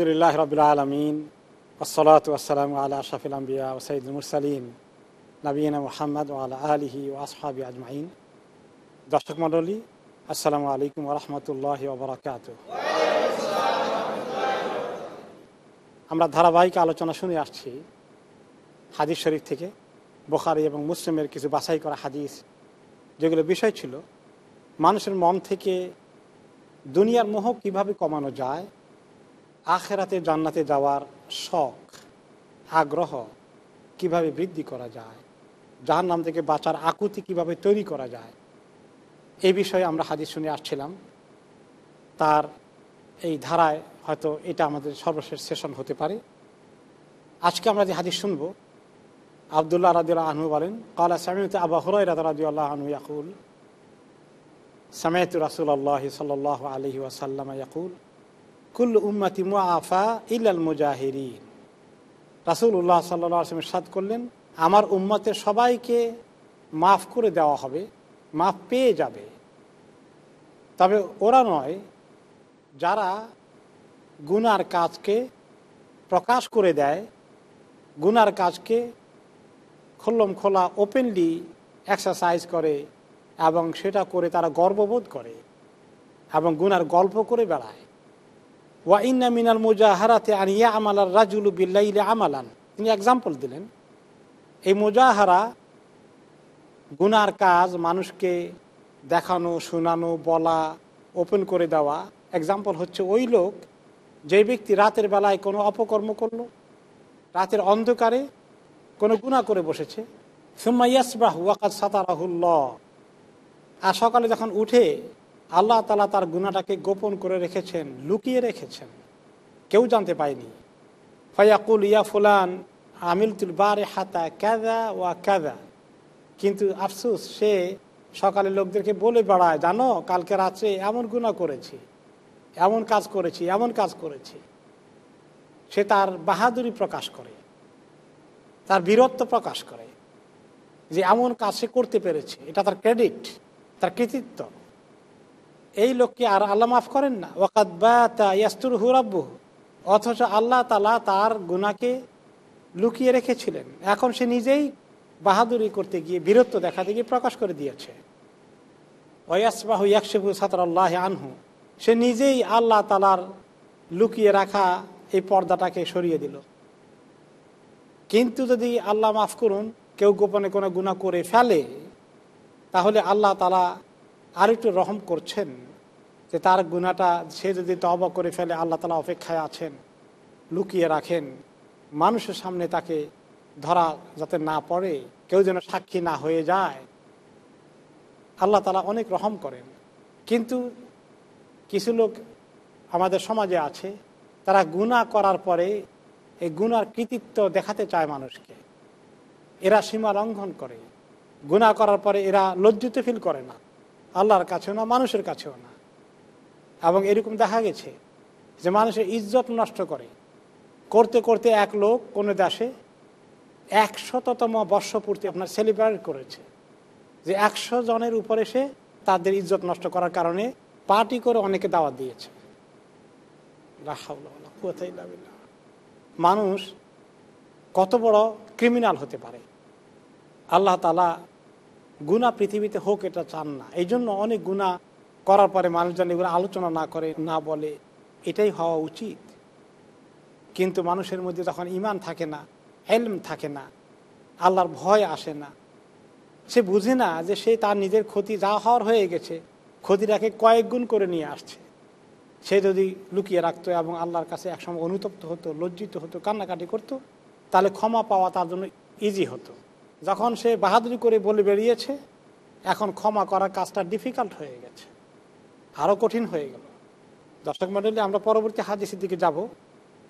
আলহামদুলিল্লাহ রবিল আলমিন ওসলাত ওসালাম আল্লাহ আশাফিল আম্বিয়া ও সঈদুল মুরসালিন নবীনা মোহাম্মদ ও আল্লাহ আলহি ও আসহাবি আজমাইন দর্শক মণ্ডলী, আসসালামু আলাইকুম রহমতুল্লাহ ওবরাকাত আমরা ধারাবাহিক আলোচনা শুনে আসছি হাদিস শরীফ থেকে, বোখারি এবং মুসলিমের কিছু বাছাই করা হাদিস, যেগুলো বিষয় ছিল, মানুষের মন থেকে দুনিয়ার মোহ কীভাবে কমানো যায় আখেরাতে জান্নাতে যাওয়ার শখ, আগ্রহ কীভাবে বৃদ্ধি করা যায় যার নাম থেকে বাঁচার আকুতি কীভাবে তৈরি করা যায়, এই বিষয়ে আমরা হাদিস শুনে আসছিলাম। তার এই ধারায় হয়তো এটা আমাদের সর্বশেষ সেশন হতে পারে। আজকে আমরা যে হাদিস শুনব, আবদুল্লাহ রাদিউল্লাহ আহমু বলেন কালা সামিউতে আবা হরাই রাদিউল্লাহ আহমু ইয়াকুল সামেত রাসুল আল্লাহ সাল আলহি ওয়াসাল্লাম ইয়াকুল কুল উম্মাতি মুআফা ইলাল মুজাহিরিন। রাসুল উল্লাহ সাল্লাম সাদ করলেন, আমার উম্মতের সবাইকে মাফ করে দেওয়া হবে, মাফ পেয়ে যাবে। তবে ওরা নয়, যারা গুনার কাজকে প্রকাশ করে দেয়, গুনার কাজকে খোল্লম খোলা ওপেনলি এক্সারসাইজ করে এবং সেটা করে তারা গর্ববোধ করে এবং গুনার গল্প করে বেড়ায়। ওয়া ইন্না মিনাল মুজাহারাতে আনিয়া আমালার রাজুলু বিল্লাইলে আমালান তিনি এক্সাম্পল দিলেন। এই মুজাহারা গুনার কাজ, মানুষকে দেখানো, শোনানো, বলা ওপেন করে দেওয়া। এক্সাম্পল হচ্ছে ওই লোক, যে ব্যক্তি রাতের বেলায় কোনো অপকর্ম করল, রাতের অন্ধকারে কোনো গুণা করে বসেছে। সুম্মা ইয়াসবাহ ওয়াকাত সাতারাহুল্লাহ। আর সকালে যখন উঠে আল্লাহ তালা তার গুণাটাকে গোপন করে রেখেছেন, লুকিয়ে রেখেছেন। কেউ জানতে পায়নি ফয়াকুল, ইয়া ফুলান আমিল তুল বারে হাতা ক্যাদা ওয়া ক্যাদা কিন্তু আফসুস, সে সকালে লোকদেরকে বলে বেড়ায়, জানো, কালকে রাত্রে এমন গুণা করেছি, এমন কাজ করেছি, এমন কাজ করেছি। সে তার বাহাদুরি প্রকাশ করে, তার বীরত্ব প্রকাশ করে যে এমন কাজ সে করতে পেরেছে। এটা তার ক্রেডিট, তার কৃতিত্ব। এই লোককে আর আল্লাহ মাফ করেন না। ওয়াকাত ইয়াস্তুর হুরাব্বু অথচ আল্লাহ তালা তার গুনাকে লুকিয়ে রেখেছিলেন। এখন সে নিজেই বাহাদুরি করতে গিয়ে, বীরত্ব দেখাতে গিয়ে প্রকাশ করে দিয়েছে। ওয়াসবাহু ইয়াকশেবু সাতর আল্লাহ আনহু। সে নিজেই আল্লাহ তালার লুকিয়ে রাখা এই পর্দাটাকে সরিয়ে দিল। কিন্তু যদি আল্লাহ মাফ করুন, কেউ গোপনে কোনো গুণা করে ফেলে, তাহলে আল্লাহ তালা আরেকটু রহম করছেন যে তার গুণাটা সে যদি তবা করে ফেলে, আল্লাহ তালা অপেক্ষায় আছেন, লুকিয়ে রাখেন, মানুষের সামনে তাকে ধরা যাতে না পড়ে, কেউ যেন সাক্ষী না হয়ে যায়, আল্লাহ তালা অনেক রহম করেন। কিন্তু কিছু লোক আমাদের সমাজে আছে, তারা গুণা করার পরে এই গুনার কৃতিত্ব দেখাতে চায় মানুষকে। এরা সীমা লঙ্ঘন করে। গুণা করার পরে এরা লজ্জিত ফিল করে না। আল্লাহর কাছেও না, মানুষের কাছেও না। এবং এরকম দেখা গেছে যে মানুষের ইজ্জত নষ্ট করে। করতে করতে এক লোক কোনো দেশে একশততম বর্ষপূর্তি আপনার সেলিব্রেট করেছে। যে একশো জনের উপরে সে তাদের ইজ্জত নষ্ট করার কারণে পার্টি করে অনেকে দাওয়াত দিয়েছে। মানুষ কত বড় ক্রিমিনাল হতে পারে। আল্লাহ তালা গুণা পৃথিবীতে হোক এটা চান না। এই জন্য অনেক গুণা করার পরে মানুষজন এগুলো আলোচনা না করে, না বলে, এটাই হওয়া উচিত। কিন্তু মানুষের মধ্যে তখন ইমান থাকে না, এলম থাকে না, আল্লাহর ভয় আসে না, সে বুঝে না যে সে তার নিজের ক্ষতি যা হওয়ার হয়ে গেছে, ক্ষতিটাকে কয়েক গুণ করে নিয়ে আসছে। সে যদি লুকিয়ে রাখতো এবং আল্লাহর কাছে একসময় অনুতপ্ত হতো, লজ্জিত হতো, কান্নাকাটি করতো, তাহলে ক্ষমা পাওয়া তার জন্য ইজি হতো। যখন সে বাহাদুরি করে বলে বেরিয়েছে, এখন ক্ষমা করার কাজটা ডিফিকাল্ট হয়ে গেছে আরও কঠিন হয়ে গেল। দর্শক মন্ডলী আমরা পরবর্তী হাদিসের দিকে যাব।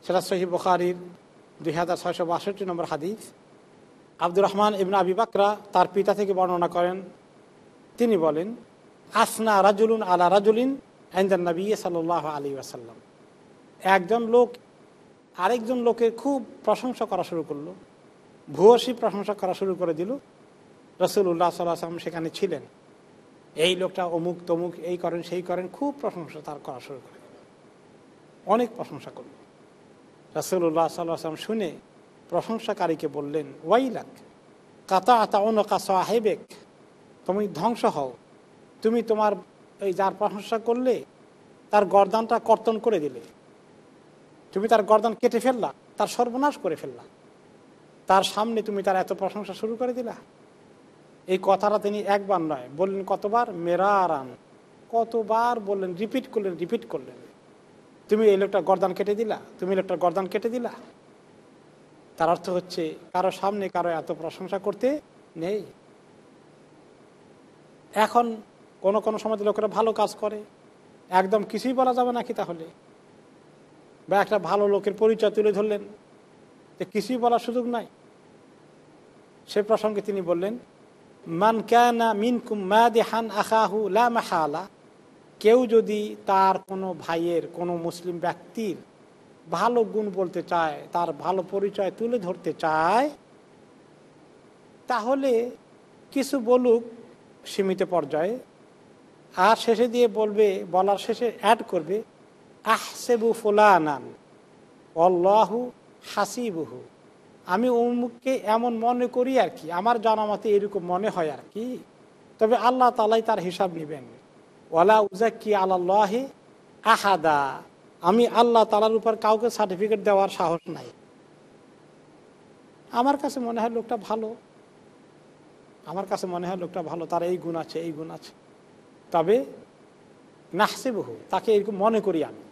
সেটা সহি বখারির দুই হাজার ছয়শো বাষট্টি নম্বর হাদিস। আব্দুর রহমান ইবনা আবি বাকরা তার পিতা থেকে বর্ণনা করেন, তিনি বলেন, আসনা রাজুলুন আলা রাজুলিন আইন্দান নবী সাল আলী আসাল্লাম একজন লোক আরেকজন লোকের খুব প্রশংসা করা শুরু করল। ভূয়সী প্রশংসা করা শুরু করে দিল। রসুল্লাহ সাল্লাম সেখানে ছিলেন। এই লোকটা অমুক তমুক, এই করেন, সেই করেন, খুব প্রশংসা তার করা শুরু করে অনেক প্রশংসা করল। রসুল্লাহ সাল্লাম শুনে প্রশংসাকারীকে বললেন, ওয়াইলাক কাতা আতা অনকা সাহেবেক, তুমি ধ্বংস হও। তুমি তোমার এই যার প্রশংসা করলে, তার গরদানটা কর্তন করে দিলে। তুমি তার গরদান কেটে ফেললা, তার সর্বনাশ করে ফেললা। তার সামনে তুমি তার এত প্রশংসা শুরু করে দিলা? এই কথাটা তিনি একবার নয়, বললেন কতবার? মেরা আরান কতবার বললেন রিপিট করলেন রিপিট করলেন। তুমি এই লোকটা গরদান কেটে দিলা? তুমি লোকটার গরদান কেটে দিলা? তার অর্থ হচ্ছে, কারও সামনে কারও এত প্রশংসা করতে নেই। এখন কোন কোন সময় লোকেরা ভালো কাজ করে। একদম কিছুই বলা যাবে নাকি তাহলে? বা একটা ভালো লোকের পরিচয় তুলে ধরলেন। যে কিছুই বলার সুযোগ নাই। সে প্রসঙ্গে তিনি বললেন, মান ক্যানা মিনকুম মাদেহান আখাহু লা মাহালা। কেউ যদি তার কোনো ভাইয়ের, কোনো মুসলিম ব্যক্তির ভালো গুণ বলতে চায়, তার ভালো পরিচয় তুলে ধরতে চায়, তাহলে কিছু বলুক সীমিত পর্যায়ে। আর শেষে দিয়ে বলবে, বলার শেষে অ্যাড করবে, আহসেবু ফুলানান অল্লাহু হাসিবুহু। আমি অমুককে এমন মনে করি আর কি। আমার জানামতে এরকম মনে হয় আর কি। তবে আল্লাহ তালাই তার হিসাব নেবেন। ওলা ওয়ালা উজাক্কি আল্লাহে আহাদা। আমি আল্লাহ তালার উপর কাউকে সার্টিফিকেট দেওয়ার সাহস নাই। আমার কাছে মনে হয় লোকটা ভালো। আমার কাছে মনে হয় লোকটা ভালো। তার এই গুণ আছে, এই গুণ আছে। তবে নাহসে বহু তাকে এরকম মনে করি আমি।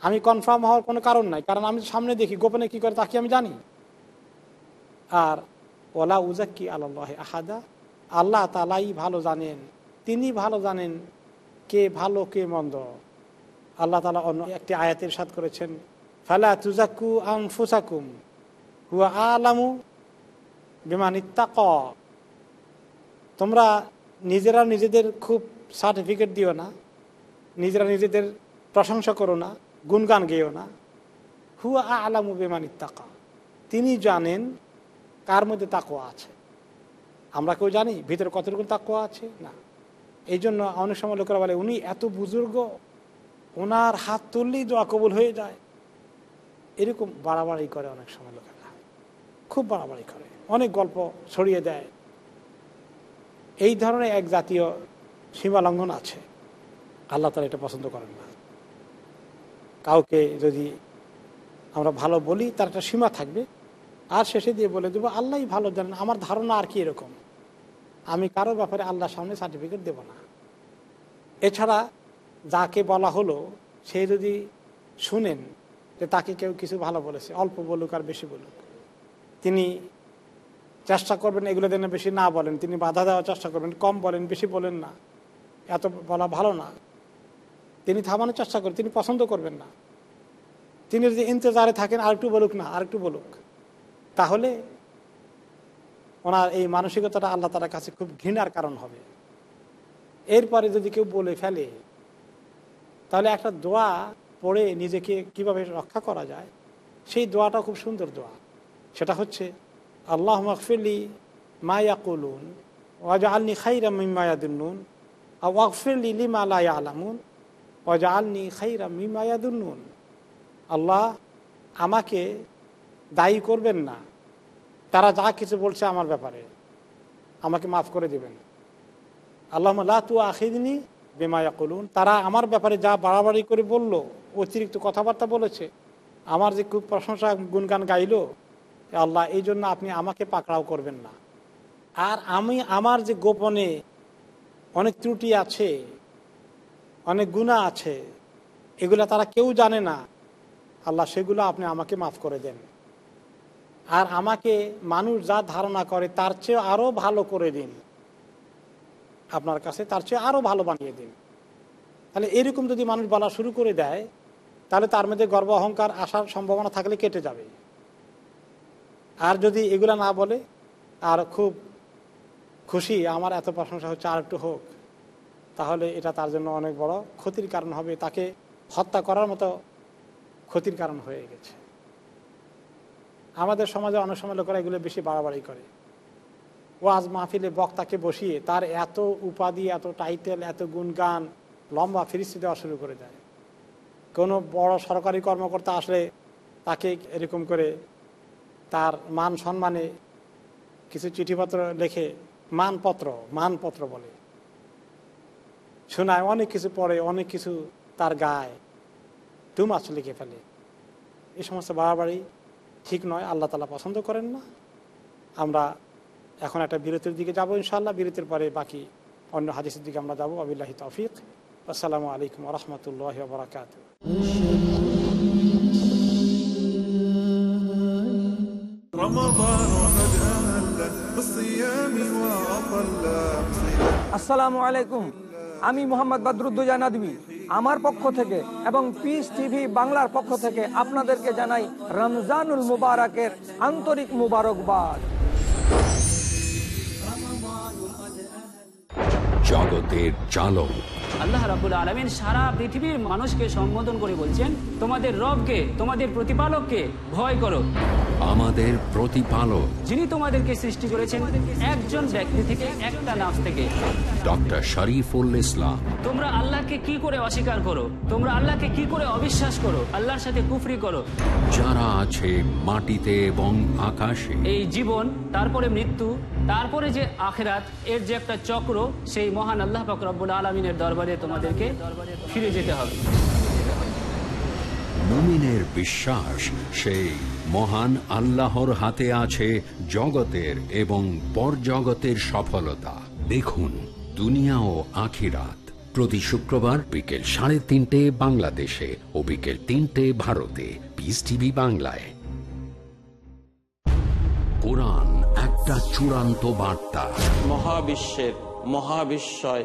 আমি কনফার্ম হওয়ার কোনো কারণ নাই। কারণ আমি সামনে দেখি, গোপনে কি করে তাকে আমি জানি। আর ওলা উজাক্কি আল্লাহ আহাদা, আল্লাহ তালাই ভালো জানেন, তিনি ভালো জানেন কে ভালো কে মন্দ। আল্লাহ তালা অন্য একটি আয়াতের সাথ করেছেন, ফালা তুজাকু আং ফুসাকুম হুয়া আলামু বিমানিত্তাক তোমরা নিজেরা নিজেদের খুব সার্টিফিকেট দিও না, নিজেরা নিজেদের প্রশংসা করো না গুনগান গেও না। হুয়া আলামু বেমানিত্তাকা তিনি জানেন কার মধ্যে তাকোয়া আছে? আমরা কেউ জানি ভিতরে কতটুকু তাকোয়া আছে? না। এই জন্য অনেক সময় লোকেরা বলে, উনি এত বুজুর্গ ওনার হাত তুললেই দোয়া কবুল হয়ে যায়। এরকম বাড়াবাড়ি করে অনেক সময় লোকেরা। খুব বাড়াবাড়ি করে। অনেক গল্প ছড়িয়ে দেয়। এই ধরনের এক জাতীয় সীমালঙ্ঘন আছে। আল্লাহ তারা এটা পছন্দ করেন না। কাউকে যদি আমরা ভালো বলি, তার একটা সীমা থাকবে। আর শেষে দিয়ে বলে দেবো, আল্লাহই ভালো জানেন, আমার ধারণা আর কি এরকম? আমি কারও ব্যাপারে আল্লাহর সামনে সার্টিফিকেট দেব না। এছাড়া যাকে বলা হলো, সে যদি শুনেন যে তাকে কেউ কিছু ভালো বলেছে, অল্প বলুক আর বেশি বলুক, তিনি চেষ্টা করবেন এগুলো যেন বেশি না বলেন, তিনি বাধা দেওয়ার চেষ্টা করবেন, কম বলেন, বেশি বলেন না, এত বলা ভালো না। তিনি থামানোর চেষ্টা করেন তিনি পছন্দ করবেন না। তিনি যদি ইন্তজারে থাকেন আরেকটু বলুক না আরেকটু বলুক। তাহলে ওনার এই মানসিকতাটা আল্লাহ তালার কাছে খুব ঘৃণার কারণ হবে। এরপরে যদি কেউ বলে ফেলে, তাহলে একটা দোয়া পড়ে নিজেকে কীভাবে রক্ষা করা যায়, সেই দোয়াটা খুব সুন্দর দোয়া। সেটা হচ্ছে আল্লাহ মকফিলি মায়া কলুন ওয়াজা আলনি খাইরা মিমায়াদুন্নুন ওয়াকফিরলি লিমা লা আলামুন ওয়াজা আলনি খাইরা মিমায়াদুন্নুন আল্লাহ আমাকে দায়ী করবেন না। তারা যা কিছু বলছে আমার ব্যাপারে, আমাকে মাফ করে দেবেন। আল্লাহ তু আখিদিনী বেমায়া করুন তারা আমার ব্যাপারে যা বাড়াবাড়ি করে বলল, অতিরিক্ত কথাবার্তা বলেছে, আমার যে খুব প্রশংসা গুনগান গাইল আল্লাহ, এই জন্য আপনি আমাকে পাকড়াও করবেন না। আর আমি আমার যে গোপনে অনেক ত্রুটি আছে, অনেক গুণা আছে, এগুলো তারা কেউ জানে না। আল্লাহ, সেগুলো আপনি আমাকে মাফ করে দেন। আর আমাকে মানুষ যা ধারণা করে তার চেয়ে আরও ভালো করে দিন। আপনার কাছে তার চেয়ে আরও ভালো বানিয়ে দিন। তাহলে এরকম যদি মানুষ বলা শুরু করে দেয়, তাহলে তার মধ্যে গর্ব, অহংকার আসার সম্ভাবনা থাকলে কেটে যাবে। আর যদি এগুলা না বলে, আর খুব খুশি, আমার এত প্রশংসা হচ্ছে আর একটু হোক, তাহলে এটা তার জন্য অনেক বড় ক্ষতির কারণ হবে, তাকে হত্যা করার মতো ক্ষতির কারণ হয়ে গেছে। আমাদের সমাজে অনেক সময় লোকেরা এগুলো বেশি বাড়াবাড়ি করে। ওয়াজ মাহফিলে বক্তাকে বসিয়ে তার এত উপাধি, এত টাইটেল এত গুণগান লম্বা ফিরিস্তি দেওয়া শুরু করে দেয়। কোনো বড় সরকারি কর্মকর্তা আসলে তাকে এরকম করে তার মান সম্মানে কিছু চিঠিপত্র লেখে, মানপত্র মানপত্র বলে। শোনায় অনেক কিছু পড়ে, অনেক কিছু তার গায়ে। টু মাছ লিখে ফেলে। এই সমস্ত বাড়াবাড়ি ঠিক নয় আল্লাহ তালা পছন্দ করেন না। আমরা এখন একটা বিরতির দিকে যাব ইনশাআল্লাহ বিরতির পরে বাকি অন্য হাদিসের দিকে আমরা যাব। আবিল্লাহি তফিক। আসসালামু আলাইকুম রহমতুল্লাহ বরাকাত আসসালামু আলাইকুম। আমি মোহাম্মদ বাদরুদ্দোজা নাদমি আমার পক্ষ থেকে এবং পিস টিভি বাংলার পক্ষ থেকে আপনাদেরকে জানাই রমজানুল মুবারকের আন্তরিক মুবারকবাদ। জগতের চালক। আল্লাহ রাবুল আলমিন সারা পৃথিবীর মানুষকে সম্বোধন করে বলছেন তোমাদের রবকে তোমাদের প্রতিপালককে ভয় করো। আমাদের প্রতিপালক। যিনি তোমাদেরকে সৃষ্টি করেছেন একজন ব্যক্তি থেকে একটা নাম থেকে। ডক্টর শরীফুল ইসলাম। তোমরা আল্লাহকে কি করে অস্বীকার করো? তোমরা আল্লাহকে কি করে অবিশ্বাস করো? আল্লাহর সাথে কুফরি করো। যারা আছে মাটিতে এবং আকাশে। এই জীবন তারপরে মৃত্যু তারপরে যে আখেরাত এর যে একটা চক্র সেই মহান আল্লাহ পাক রব্বুল আলমিনের দরবারে তোমাদেরকে ফিরে যেতে হবে। মুমিনের বিশ্বাস, সেই মহান আল্লাহর হাতে আছে জগতের এবং পরজগতের সফলতা। দেখুন, দুনিয়া ও আখিরাত। প্রতি শুক্রবার বিকেল সাড়ে তিনটে বাংলাদেশে ও বিকেল তিনটে ভারতে। পিস টিভি বাংলায়। কোরআন একটা চূড়ান্ত বার্তা। মহাবিশ্বের মহাবিস্ময়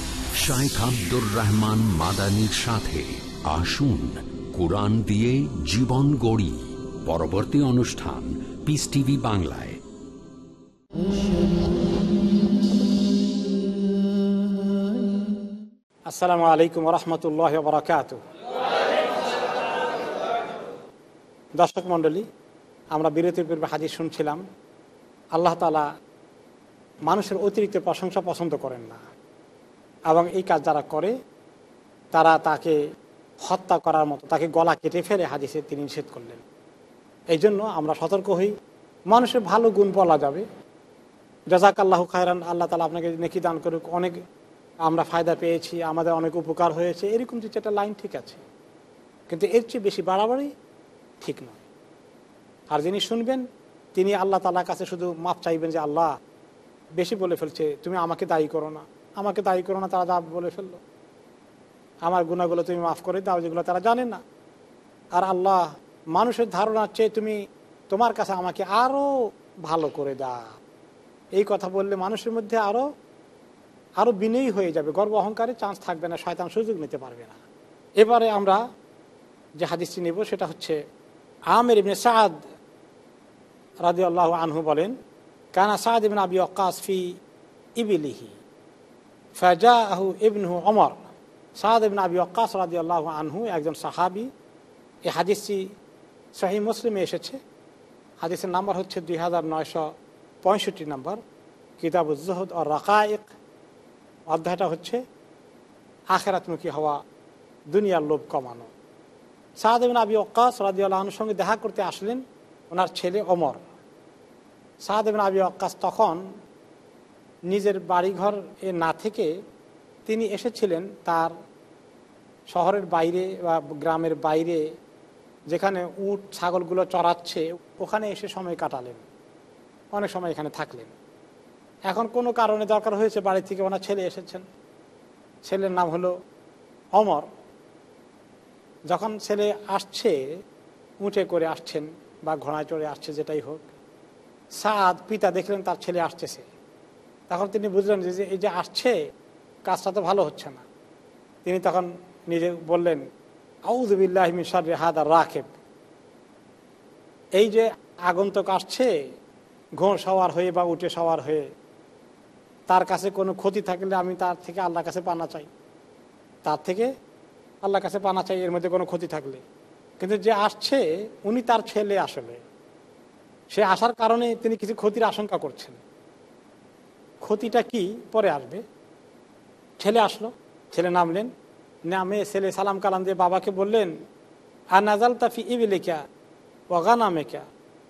শাইখ আব্দুর রহমান মাদানির সাথে আসুন কোরআন দিয়ে জীবন গড়ি। পরবর্তী অনুষ্ঠান পিস টিভি বাংলায়। আসসালামু আলাইকুম রহমতুল্লাহ বরাকাত দর্শক মণ্ডলী, আমরা বিরতির পূর্বে হাজির শুনছিলাম। আল্লাহ তালা মানুষের অতিরিক্ত প্রশংসা পছন্দ করেন না। এবং এই কাজ যারা করে, তারা তাকে হত্যা করার মতো, তাকে গলা কেটে ফেলে হাদিসে তিনি নিষেধ করলেন। এই জন্য আমরা সতর্ক হই। মানুষের ভালো গুণ বলা যাবে। জাজাক আল্লাহ খায়রান, আল্লাহ তালা আপনাকে নেকি দান করুক। অনেক আমরা ফায়দা পেয়েছি, আমাদের অনেক উপকার হয়েছে। এরকম যে একটা লাইন ঠিক আছে। কিন্তু এর চেয়ে বেশি বাড়াবাড়ি ঠিক নয়। আর যিনি শুনবেন, তিনি আল্লাহ তালার কাছে শুধু মাপ চাইবেন যে, আল্লাহ, বেশি বলে ফেলছে, তুমি আমাকে দায়ী করো না। আমাকে দায়ী করো না, তারা যা বলে ফেলল। আমার গুণাগুলো তুমি মাফ করে দাও, যেগুলো তারা জানে না। আর আল্লাহ মানুষের ধারণার চেয়ে তুমি তোমার কাছে আমাকে আরও ভালো করে দাও। এই কথা বললে মানুষের মধ্যে আরও আরও বিনয়ী হয়ে যাবে। গর্ব অহংকারে চান্স থাকবে না, শয়তান সুযোগ নিতে পারবে না। এবারে আমরা যে হাদিসটি নেব, সেটা হচ্ছে আমের ইবনে সাদ রাজি আল্লাহ আনহু বলেন, কানা সাদ ইবিন আবি অকাস ফি ইবিলিহি। ফাজা আহু ইবনহু অমর সাদ ইবিন আবি অকাস রাজি আল্লাহ আনহু একজন সাহাবি। এই হাদিসটি শাহি মুসলিমে এসেছে। হাদিসের নাম্বার হচ্ছে দুই হাজার নয়শো পঁয়ষট্টি নম্বর। কিতাবুজ্জহদ ও রাকায়েক। অধ্যায়টা হচ্ছে আখেরাতমুখী হওয়া, দুনিয়ার লোভ কমানো। সাহাদেবিন আবি অক্কাস রাজিউল্লাহর সঙ্গে দেখা করতে আসলেন ওনার ছেলে অমর সাহাদেবিন আবি অক্কাস তখন নিজের বাড়িঘর এ না থেকে তিনি এসেছিলেন তার শহরের বাইরে বা গ্রামের বাইরে, যেখানে উট, ছাগলগুলো চড়াচ্ছে, ওখানে এসে সময় কাটালেন। অনেক সময় এখানে থাকলেন। এখন কোনো কারণে দরকার হয়েছে বাড়ি থেকে ওনার ছেলে এসেছেন। ছেলের নাম হলো অমর। যখন ছেলে আসছে, উঁচে করে আসছেন বা ঘোড়ায় চড়ে আসছে, যেটাই হোক, সাদ পিতা দেখলেন তার ছেলে আসতেছে তখন তিনি বুঝলেন যে এই যে আসছে, কাজটা তো ভালো হচ্ছে না। তিনি তখন নিজে বললেন আউজবিল্লাহমিন সারে হাদার রাখেব এই যে আগন্তক আসছে ঘোড় সওয়ার হয়ে বা উঠে সওয়ার হয়ে, তার কাছে কোনো ক্ষতি থাকলে আমি তার থেকে আল্লাহর কাছে পানা চাই। তার থেকে আল্লাহর কাছে পানা চাই, এর মধ্যে কোনো ক্ষতি থাকলে। কিন্তু যে আসছে, উনি তার ছেলে আসলে। সে আসার কারণে তিনি কিছু ক্ষতির আশঙ্কা করছেন। ক্ষতিটা কি পরে আসবে? ছেলে আসলো, ছেলে নামলেন। নামে ছেলে সালাম কালাম দিয়ে বাবাকে বললেন আর নাজাল তাফি ইবিলেকা ও গানামেকা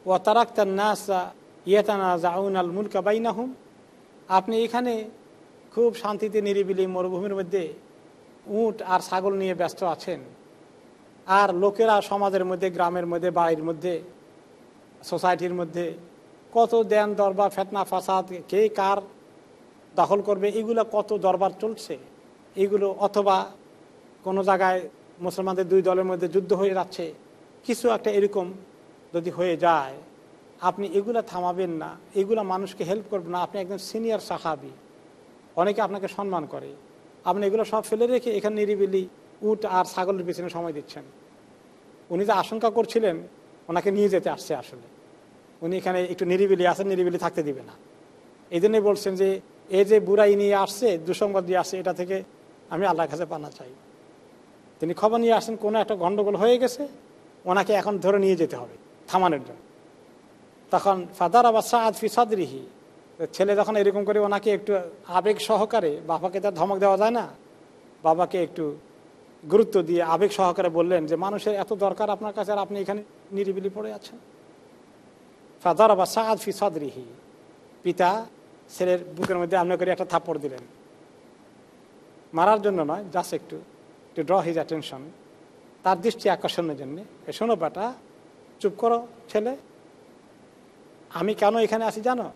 ও তারাক্তার নাসা ইয়েতানা জাউন আল মুলকা বাইনাহুম। আপনি এখানে খুব শান্তিতে, নিরিবিলি মরুভূমির মধ্যে উট আর ছাগল নিয়ে ব্যস্ত আছেন। আর লোকেরা সমাজের মধ্যে, গ্রামের মধ্যে, বাড়ির মধ্যে, সোসাইটির মধ্যে কত দেন, দরবার, ফেতনা, ফাসাদ, কে কার দখল করবে, এগুলো কত দরবার চলছে? এগুলো অথবা কোনো জায়গায় মুসলমানদের দুই দলের মধ্যে যুদ্ধ হয়ে যাচ্ছে, কিছু একটা এরকম যদি হয়ে যায়, আপনি এগুলা থামাবেন না, এগুলা মানুষকে হেল্প করবেন না। আপনি একজন সিনিয়র সাহাবি, অনেকে আপনাকে সম্মান করে। আপনি এগুলো সব ফেলে রেখে এখানে নিরিবিলি উট আর ছাগলের পিছনে সময় দিচ্ছেন। উনি যে আশঙ্কা করছিলেন, ওনাকে নিয়ে যেতে আসছে আসলে। উনি এখানে একটু নিরিবিলি আছেন, নিরিবিলি থাকতে দিবে না। এই জন্যই বলছেন যে এই যে বুড়াই নিয়ে আসছে, দুসংবাদ দিয়ে আসছে, এটা থেকে আমি আল্লাহর কাছে পানা চাই। তিনি খবর নিয়ে আসেন, কোনো একটা গণ্ডগোল হয়ে গেছে, ওনাকে এখন ধরে নিয়ে যেতে হবে, থামানোর জন্য। তখন ফাদার আবার সাদ ফি সাদরিহি, ছেলে যখন এরকম করে ওনাকে একটু আবেগ সহকারে, বাবাকে তার ধমক দেওয়া যায় না, বাবাকে একটু গুরুত্ব দিয়ে আবেগ সহকারে বললেন যে, মানুষের এত দরকার আপনার কাছে, আর আপনি এখানে নিরিবিলি পড়ে আছেন? ফাদার আবার সাদ ফি সাদরিহি, পিতা ছেলের বুকের মধ্যে আপনি করে একটা থাপ্পড় দিলেন। মারার জন্য নয় জাস্ট একটু টু ড্র হিজ অ্যাটেনশন তার দৃষ্টি আকর্ষণের জন্য শোনো বেটা, চুপ করো ছেলে। আমি কেন এখানে আসি জানো?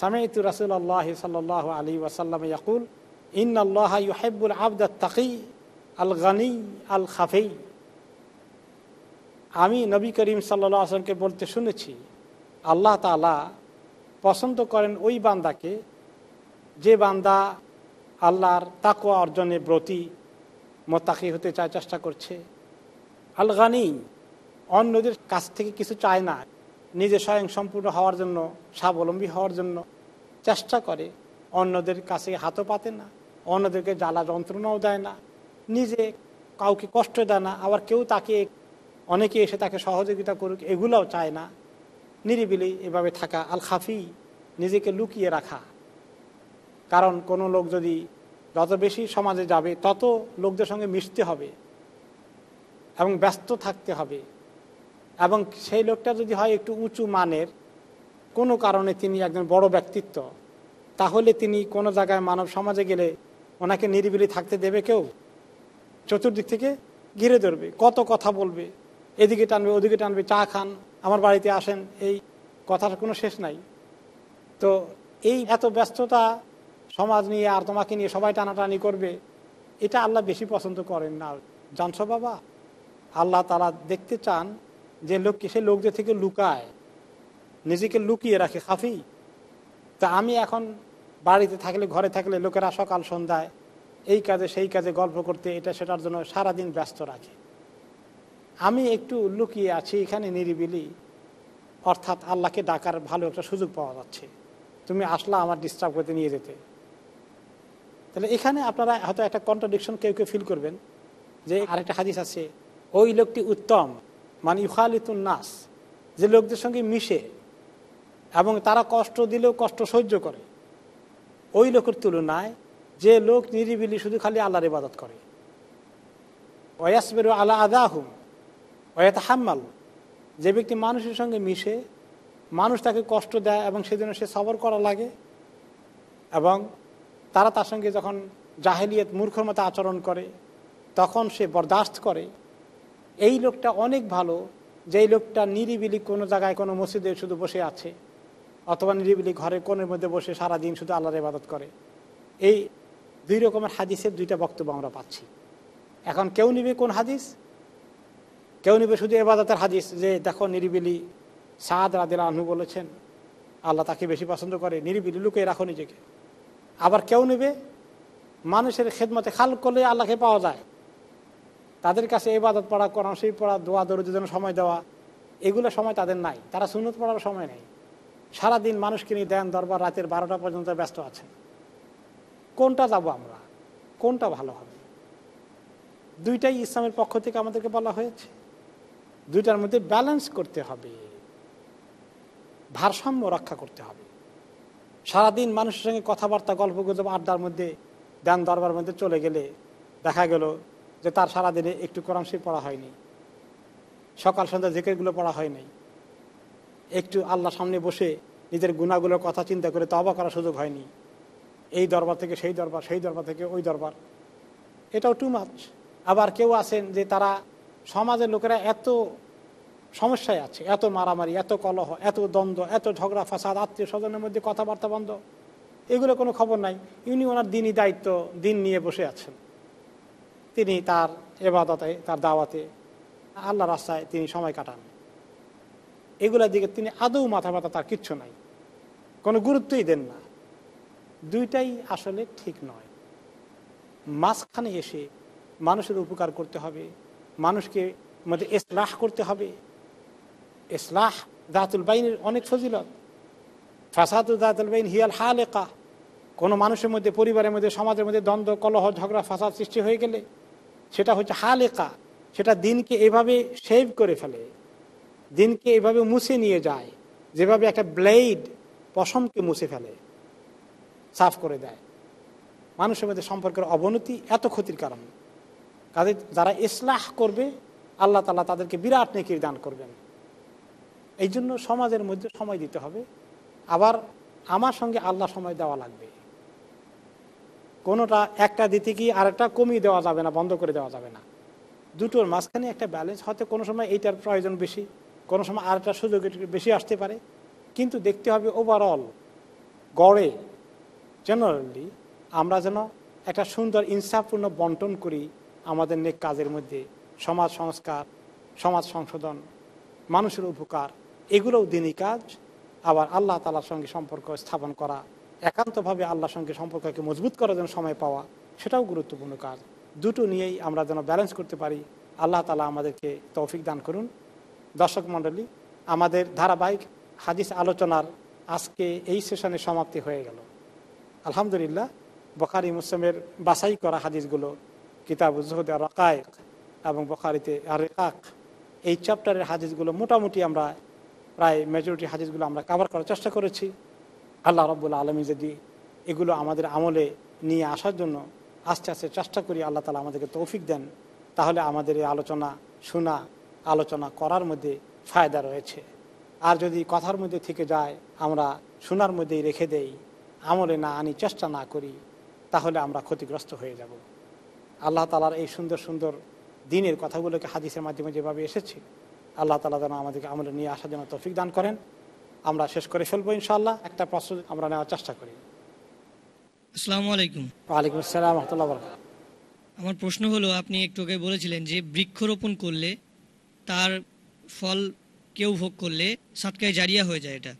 সামিতু রাসুল আল্লাহ সাল্লাহ আলী ওয়াসাল্লাম ইয়াকুল ইন আল্লাহ ইউহেবুল আবদা তাকি আল গানি আল খাফেই আমি নবী করিম সাল্লা আসলামকে বলতে শুনেছি, আল্লাহ তালা পছন্দ করেন ওই বান্দাকে, যে বান্দা আল্লাহর তাকুয়া অর্জনে ব্রতী মোতাকি হতে চায়, চেষ্টা করছে। আল গানি অন্যদের কাছ থেকে কিছু চায় না। নিজে স্বয়ং সম্পূর্ণ হওয়ার জন্য, স্বাবলম্বী হওয়ার জন্য চেষ্টা করে। অন্যদের কাছে হাতও পাতে না, অন্যদেরকে জ্বালা যন্ত্রণাও দেয় না। নিজে কাউকে কষ্ট দেয় না, আবার কেউ তাকে, অনেকে এসে তাকে সহযোগিতা করুক, এগুলোও চায় না। নিরিবিলি এভাবে থাকা আল খাফি নিজেকে লুকিয়ে রাখা। কারণ কোনো লোক যদি যত বেশি সমাজে যাবে, তত লোকদের সঙ্গে মিশতে হবে এবং ব্যস্ত থাকতে হবে। এবং সেই লোকটা যদি হয় একটু উঁচু মানের, কোনো কারণে তিনি একজন বড় ব্যক্তিত্ব, তাহলে তিনি কোনো জায়গায় মানব সমাজে গেলে ওনাকে নিরিবিলি থাকতে দেবে কেউ? চতুর্দিক থেকে ঘিরে ধরবে, কত কথা বলবে, এদিকে টানবে, ওদিকে টানবে, চা খান। আমার বাড়িতে আসেন, এই কথার কোনো শেষ নাই। তো এই এত ব্যস্ততা সমাজ নিয়ে আর তোমাকে নিয়ে সবাই টানাটানি করবে, এটা আল্লাহ বেশি পছন্দ করেন না। জানছো বাবা? আল্লাহ তারা দেখতে চান যে লোককে, সে লোকদের থেকে লুকায়, নিজেকে লুকিয়ে রাখে খাফি। তা আমি এখন বাড়িতে থাকলে, ঘরে থাকলে লোকেরা সকাল সন্ধ্যায় এই কাজে, সেই কাজে গল্প করতে, এটা সেটার জন্য সারাদিন ব্যস্ত রাখে। আমি একটু লুকিয়ে আছি এখানে নিরিবিলি। অর্থাৎ আল্লাহকে ডাকার ভালো একটা সুযোগ পাওয়া যাচ্ছে। তুমি আসলা আমার ডিস্টার্ব করতে নিয়ে যেতে। তাহলে এখানে আপনারা হয়তো একটা কন্ট্রাডিকশন কেউ কেউ ফিল করবেন। যে আরেকটা হাদিস আছে, ওই লোকটি উত্তম মানে ইউখালিতুন নাস, যে লোকদের সঙ্গে মিশে এবং তারা কষ্ট দিলেও কষ্ট সহ্য করে। ওই লোকের তুলনায় যে লোক নিরিবিলি শুধু খালি আল্লাহর ইবাদত করে। ওয়াসবের আলা আদাহুম ওয়াত হাম্মাল যে ব্যক্তি মানুষের সঙ্গে মিশে, মানুষ তাকে কষ্ট দেয় এবং সেজন্য সে সবর করা লাগে, এবং তারা তার সঙ্গে যখন জাহেলিয়ত মূর্খর মতো আচরণ করে, তখন সে বরদাস্ত করে। এই লোকটা অনেক ভালো, যেই লোকটা নিরিবিলি কোনো জায়গায় কোনো মসজিদে শুধু বসে আছে, অথবা নিরিবিলি ঘরে কোণের মধ্যে বসে সারা দিন শুধু আল্লাহর ইবাদত করে। এই দুই রকমের হাদিসের দুইটা বক্তব্য আমরা পাচ্ছি। এখন কেউ নিবে কোন হাদিস? কেউ নিবে শুধু এবাদতের হাদিস যে, দেখো নিরিবিলি সাদ রাদিল আহনু বলেছেন, আল্লাহ তাকে বেশি পছন্দ করে, নিরিবিলি লুকিয়ে রাখো নিজেকে। আবার কেউ নেবে মানুষের খেদমতে খাল করলে আল্লাহকে পাওয়া যায়। তাদের কাছে এবাদত পড়া, কোরআন শরীফ পড়া, দোয়া দরুদের জন্য সময় দেওয়া, এগুলো সময় তাদের নাই। তারা সুন্নত পড়ার সময় নেই। সারাদিন মানুষকে নিয়ে দেন দরবার, রাতের বারোটা পর্যন্ত ব্যস্ত আছেন। কোনটা যাব আমরা? কোনটা ভালো হবে? দুইটাই ইসলামের পক্ষ থেকে আমাদেরকে বলা হয়েছে। দুইটার মধ্যে ব্যালেন্স করতে হবে। ভারসাম্য রক্ষা করতে হবে। সারাদিন মানুষের সঙ্গে কথাবার্তা, গল্প গুজব, আড্ডার মধ্যে দেন দরবার মধ্যে চলে গেলে দেখা গেল যে তার সারাদিনে একটু কোরআন শরীফ পড়া হয়নি। সকাল, সন্ধ্যা জেকেরগুলো পড়া হয়নি। একটু আল্লাহ সামনে বসে নিজের গুণাগুলোর কথা চিন্তা করে তবা করার সুযোগ হয়নি। এই দরবার থেকে সেই দরবার সেই দরবার থেকে ওই দরবার। এটাও টু মাছ আবার কেউ আছেন যে তারা সমাজের লোকেরা এত সমস্যায় আছে, এত মারামারি, এত কলহ, এত দ্বন্দ্ব, এত ঝগড়া, ফাসাদ, আত্মীয় স্বজনের মধ্যে কথাবার্তা বন্ধ। এগুলো কোনো খবর নাই। ইনি ওনার দিনই দায়িত্ব, দিন নিয়ে বসে আছেন। তিনি তার এবাদতে, তার দাওয়াতে আল্লাহ রাস্তায় তিনি সময় কাটান। এগুলোর দিকে তিনি আদৌ মাথা ব্যথা তার কিচ্ছু নাই। কোনো গুরুত্বই দেন না। দুইটাই আসলে ঠিক নয়। মাঝখানে এসে মানুষের উপকার করতে হবে। মানুষকে মধ্যে ইসলাহ করতে হবে। ইসলাহ দাতুল বাইনের অনেক ফজিলত। ফাসাদু দাতুল বাইন হিয়াল হালেকা। কোনো মানুষের মধ্যে, পরিবারের মধ্যে, সমাজের মধ্যে দ্বন্দ্ব, কলহ, ঝগড়া, ফাসাদ সৃষ্টি হয়ে গেলে সেটা হচ্ছে হালেকা। সেটা দিনকে এভাবে সেভ করে ফেলে। দিনকে এভাবে মুছে নিয়ে যায়। যেভাবে একটা ব্লেড পশমকে মুছে ফেলে, সাফ করে দেয়। মানুষের মধ্যে সম্পর্কের অবনতি এত ক্ষতির কারণ। কাদের যারা ইসলাহ করবে, আল্লাহ তালা তাদেরকে বিরাট নেকির দান করবেন। এই জন্য সমাজের মধ্যে সময় দিতে হবে। আবার আমার সঙ্গে আল্লাহ সময় দেওয়া লাগবে। কোনোটা একটা দিতে গিয়ে আরেকটা কমিয়ে দেওয়া যাবে না, বন্ধ করে দেওয়া যাবে না। দুটোর মাঝখানে একটা ব্যালেন্স হয়তো কোনো সময় এইটার প্রয়োজন বেশি, কোনো সময় আরেকটা সুযোগ বেশি আসতে পারে। কিন্তু দেখতে হবে ওভারঅল গড়ে জেনারেলি আমরা যেন একটা সুন্দর ইনসাফপূর্ণ বন্টন করি আমাদের নেক কাজের মধ্যে, সমাজ সংস্কার, সমাজ সংশোধন, মানুষের উপকার, এগুলোও দিনই কাজ। আবার আল্লাহ তালার সঙ্গে সম্পর্ক স্থাপন করা, একান্তভাবে আল্লাহর সঙ্গে সম্পর্ককে মজবুত করার জন্য সময় পাওয়া, সেটাও গুরুত্বপূর্ণ কাজ। দুটো নিয়েই আমরা যেন ব্যালেন্স করতে পারি, আল্লাহ তালা আমাদেরকে তৌফিক দান করুন। দর্শক মণ্ডলী, আমাদের ধারাবাহিক হাদিস আলোচনার আজকে এই সেশনে সমাপ্তি হয়ে গেল। আলহামদুলিল্লাহ, বখারি, মুসলিমের বাছাই করা হাদিসগুলো কিতাব জহদ রকায়ক এবং বখারিতে আর রেকাক। এই চ্যাপ্টারের হাদিসগুলো মোটামুটি আমরা প্রায় মেজরিটি হাদিসগুলো আমরা কাভার করার চেষ্টা করেছি। আল্লাহ রব্বুল্লা আলমী যদি এগুলো আমাদের আমলে নিয়ে আসার জন্য আস্তে আস্তে চেষ্টা করি, আল্লাহ তালা আমাদেরকে তৌফিক দেন, তাহলে আমাদের এই আলোচনা শোনা, আলোচনা করার মধ্যে ফায়দা রয়েছে। আর যদি কথার মধ্যে থেকে যায়, আমরা শোনার মধ্যেই রেখে দেই, আমলে না আনি, চেষ্টা না করি, তাহলে আমরা ক্ষতিগ্রস্ত হয়ে যাব। আল্লাহ তালার এই সুন্দর সুন্দর দিনের কথাগুলোকে হাদিসের মাধ্যমে যেভাবে এসেছে আল্লাহ তালা যেন আমাদেরকে আমলে নিয়ে আসার জন্য তৌফিক দান করেন। আমরা শেষ করে ফেলব ইনশাল্লাহ একটা প্রশ্ন আমরা নেওয়ার চেষ্টা করি। আসসালামু আলাইকুম। ওয়ালাইকুম আসসালাম রহমতুল্লাহ বরকাত। আমার প্রশ্ন হলো আপনি একটু আগে বলেছিলেন যে বৃক্ষরোপণ করলে তার ফল কেউ ভোগ করলে সাতকায় জারিয়া হয়ে যায় এটা।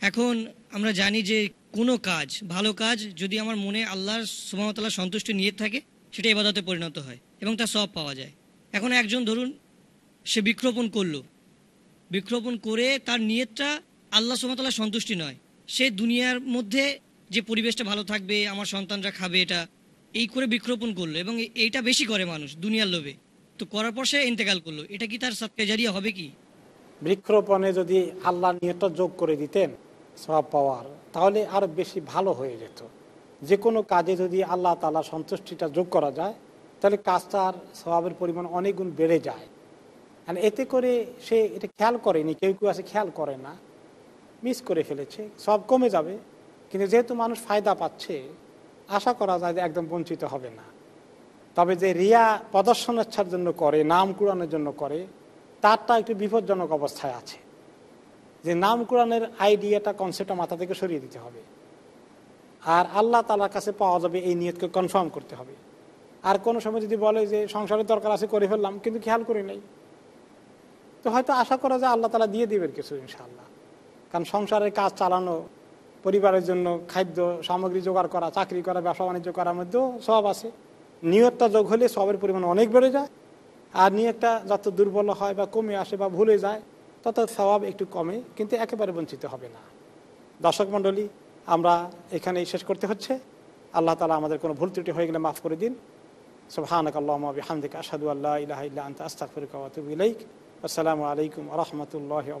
এখন আমরা জানি যে কোনো কাজ ভালো কাজ যদি আমার মনে আল্লাহর সুমতলার সন্তুষ্টি নিয়ে থাকে সেটা এবাদতে পরিণত হয় এবং তার সব পাওয়া যায়। এখন একজন ধরুন, সে বৃক্ষরোপণ করল। বৃক্ষরোপণ করে তার নিয়তটা আল্লাহ সুমতলার সন্তুষ্টি নয়। সে দুনিয়ার মধ্যে যে পরিবেশটা ভালো থাকবে, আমার সন্তানরা খাবে এটা, এই করে বৃক্ষরোপণ করল এবং এইটা বেশি করে মানুষ দুনিয়ার লোভে। তো করার পর সে ইন্তেকাল করল। এটা কি তার সৎকায় জারিয়া হবে কি? বৃক্ষরোপণে যদি আল্লাহ নিয়তটা যোগ করে দিতেন সব পাওয়ার, তাহলে আরও বেশি ভালো হয়ে যেত। যে কোনো কাজে যদি আল্লাহ তালা সন্তুষ্টিটা যোগ করা যায়, তাহলে কাজটার স্বভাবের পরিমাণ অনেক গুণ বেড়ে যায়। আর এতে করে সে এটা খেয়াল করেনি, কেউ কেউ আছে খেয়াল করে না মিস করে ফেলেছে, সব কমে যাবে। কিন্তু যেহেতু মানুষ ফায়দা পাচ্ছে, আশা করা যায় যে একদম বঞ্চিত হবে না। তবে যে রিয়া প্রদর্শনেচ্ছার জন্য করে, নাম কুড়ানোর জন্য করে, তারটা একটু বিপজ্জনক অবস্থায় আছে। যে নাম কুড়ানোর আইডিয়াটা কনসেপ্টটা মাথা থেকে সরিয়ে দিতে হবে। আর আল্লাহ তালার কাছে পাওয়া যাবে এই নিয়তকে কনফার্ম করতে হবে। আর কোনো সময় যদি বলে যে সংসারের দরকার আছে করে ফেললাম, কিন্তু খেয়াল করি নাই। তো হয়তো আশা করা যায় আল্লাহ তালা দিয়ে দিবেন কিছু, ইনশাআল্লাহ। কারণ সংসারের কাজ চালানো, পরিবারের জন্য খাদ্য সামগ্রী জোগাড় করা, চাকরি করা, ব্যবসা বাণিজ্য করার মধ্যেও সব আছে। নিয়তটা যোগ হলে সবের পরিমাণ অনেক বেড়ে যায়। আর নিয়তটা যত দুর্বল হয় বা কমে আসে বা ভুলে যায়, তত স্বভাব একটু কমে, কিন্তু একেবারে বঞ্চিত হবে না। দর্শক মণ্ডলী আমরা এখানেই শেষ করতে হচ্ছে। আল্লাহ তালা আমাদের কোনো ভুল ত্রুটি হয়ে গেলে মাফ করে দিন। সুবহানাক আল্লাহুম্মা বিহামদিকা আশহাদু আল্লা ইলাহা ইল্লা আনতা, আস্তাগফিরুকা ওয়া আতুবু ইলাইক। আসসালামু আলাইকুম ওয়া রাহমাতুল্লাহি ওয়া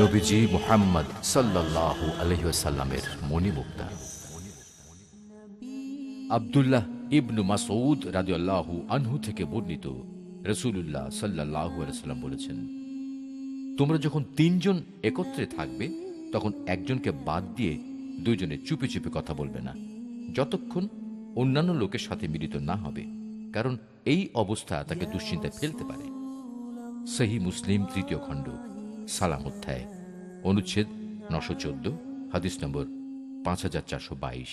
নবীজি মোহাম্মদ সাল্লাল্লাহু আলহিসাল্লামের মণিমুক্তা। আবদুল্লাহ ইবনু আনহু থেকে বর্ণিত রসুল্লাহ সাল্লাল্লাহু আলাইসাল্লাম বলেছেন, তোমরা যখন তিনজন একত্রে থাকবে, তখন একজনকে বাদ দিয়ে দুজনে চুপি চুপি কথা বলবে না, যতক্ষণ অন্যান্য লোকের সাথে মিলিত না হবে, কারণ এই অবস্থা তাকে দুশ্চিন্তায় ফেলতে পারে। সহি মুসলিম তৃতীয় খণ্ড। সালাম অধ্যায় অনুচ্ছেদ নশো চোদ্দ হাদিস নম্বর পাঁচ হাজার চারশো বাইশ।